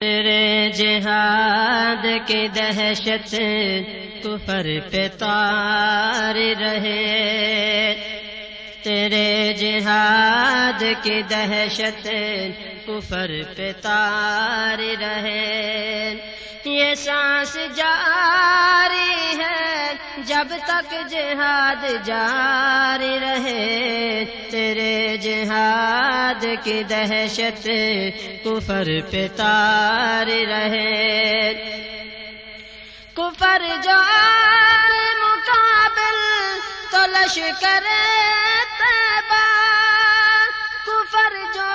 تیرے جہاد کی دہشت کفر پہ تار رہے۔ تیرے جہاد کی دہشت کفر پہ تار رہے۔ یہ سانس جاری جب تک جہاد جاری رہے، تیرے جہاد کی دہشت کفر پہ تار رہے۔ کفر جو مقابل تو لشکر تیبا کفر جو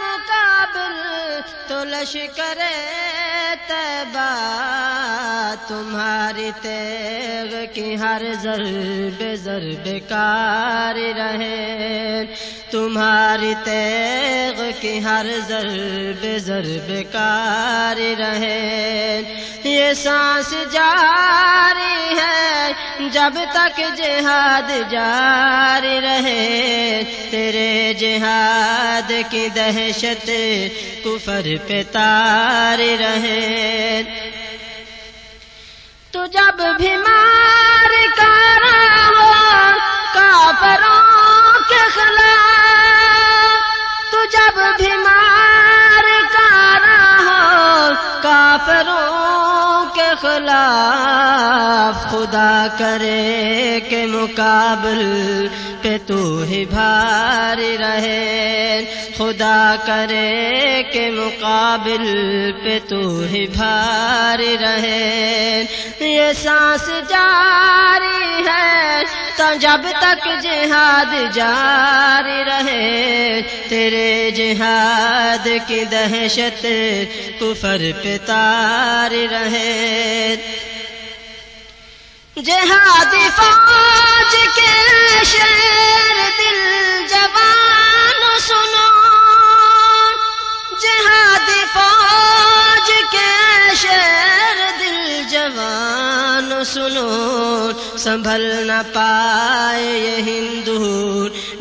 مقابل تو لشکر تیبا تمہاری تیغ کی ہر ضرب ضرب کار رہے۔ تمہاری تیغ کی ہر ضرب ضرب کار رہے۔ یہ سانس جاری ہے جب تک جہاد جاری رہے۔ تیرے جہاد کی دہشت کفر پہ تار رہے۔ تو جب بھی مار کر ہو کافروں کے خلاف، تو جب بھی مار کر ہو کافروں کے خلاف خدا کرے کے مقابل پہ تو ہی بھاری رہے۔ خدا کرے کے مقابل پہ تو ہی بھاری رہے۔ یہ سانس جاری ہے تو جب تک جہاد جاری تیرے جہاد کی دہشت کفر پہ تاری رہے۔ جہادی فوج کے شیر دل جوان سنو۔ جہادی فوج کے شیر دل جوان سنو۔ سنبھل نہ پائے یہ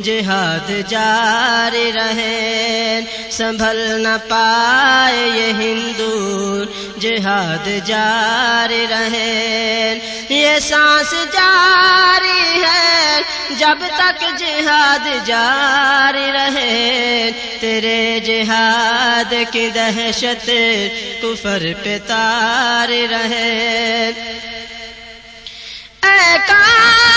جہاد جاری رہے، سنبھل نہ پائے یہ ہندو جہاد جاری رہے۔ یہ سانس جاری ہے، جب تک جہاد جاری رہے۔ تیرے جہاد کی دہشت کفر پہ تار رہے۔ اے کاروان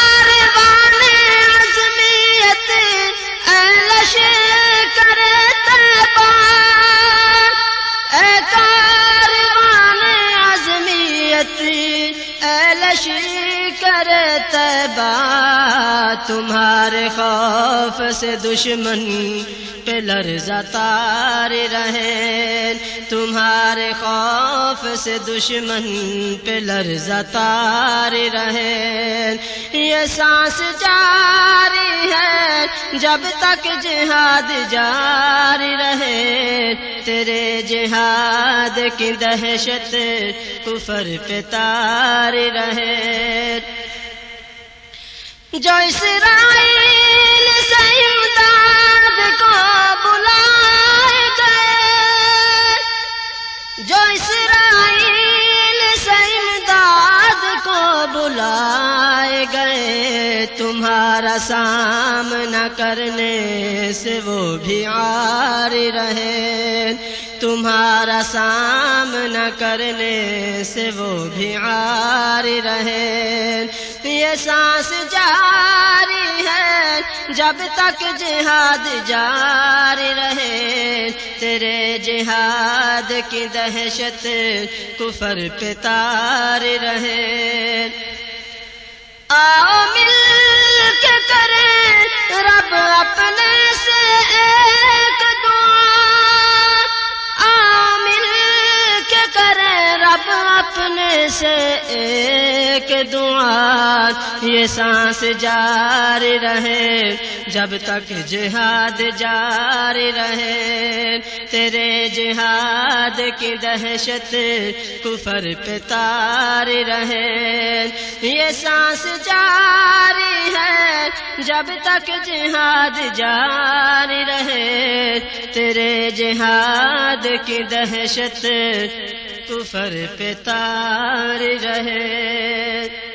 اے کرتا با تمہارے خوف سے دشمن پہ لرزہ تار رہے تمہارے خوف سے دشمن پہ لرزہ تار رہے یہ سانس جاری ہے۔ جب تک جہاد جاری رہے، تیرے جہاد کی دہشت کفر پہ تاری رہے۔ جو اسرائیل تمہارا سامنا کرنے سے وہ بھی آر رہے۔ تمہارا سامنا کرنے سے وہ بھی آر رہے۔ یہ سانس جاری ہے جب تک جہاد جاری رہے۔ تیرے جہاد کی دہشت کفر پہ تار رہے۔ آؤ مل اپنے سے ایک دعا۔ کے کرے رب اپنے سے ایک یہ سانس جاری رہے، جب تک جہاد جاری رہے۔ تیرے جہاد کی دہشت کفر پہ رہے۔ یہ سانس جاری ہے جب تک جہاد جاری رہے تیرے جہاد کی دہشت کفر پہ تار رہے۔